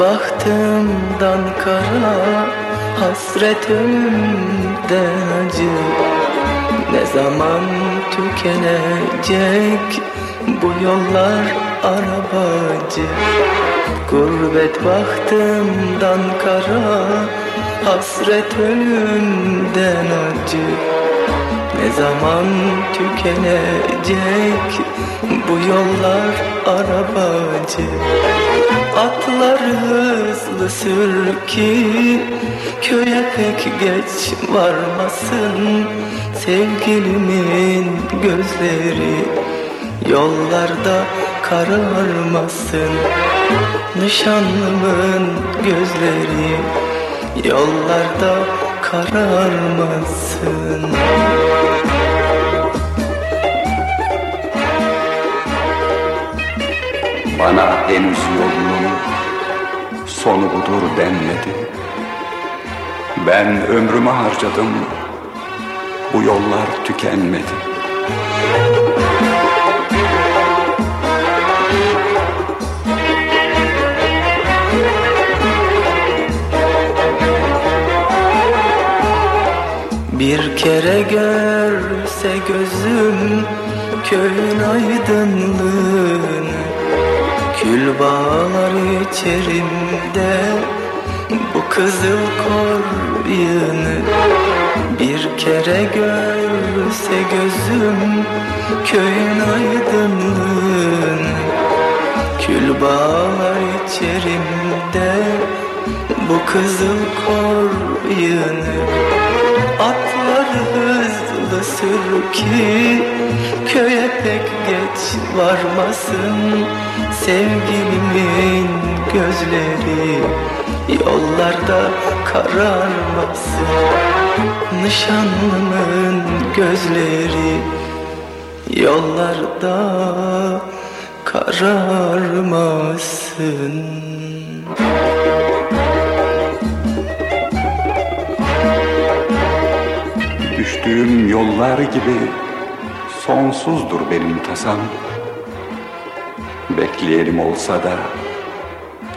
bahtımdan kara Hasret ölümden acı. Ne zaman tükenecek Bu yollar arabacı? Gurbet bahtımdan kara Hasret ölümden acı. Ne zaman tükenecek Bu yollar arabacı Atlar hızlı sür ki Köye pek geç varmasın. Sevgilimin gözleri Yollarda kararmasın. Nişanlımın gözleri Yollarda kararmasın Bana henüz yolunun sonu budur denmedi. Ben ömrümü harcadım. Bu yollar tükenmedi. Bir kere görse gözüm köyün aydınlığını Kül bağlar içerimde bu kızıl koryını Bir kere görse gözüm köyün aydınlığını. Kül bağlar içerimde bu kızıl Atlar hızlı sür ki Köye pek geç varmasın. Sevgilimin gözleri Yollarda kararmasın. Nişanlımın gözleri Yollarda kararmasın Düştüğüm yollar gibi sonsuzdur benim tasam. Bekleyelim olsa da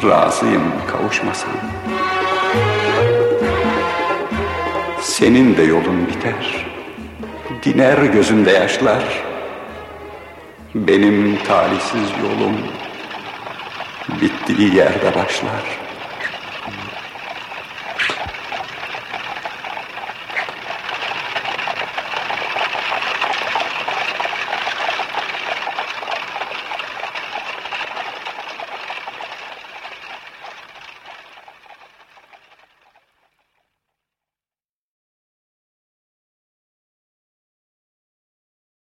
razıyım kavuşmasam. Senin de yolun biter Diner gözünde yaşlar. Benim talihsiz yolum Bittiği yerde başlar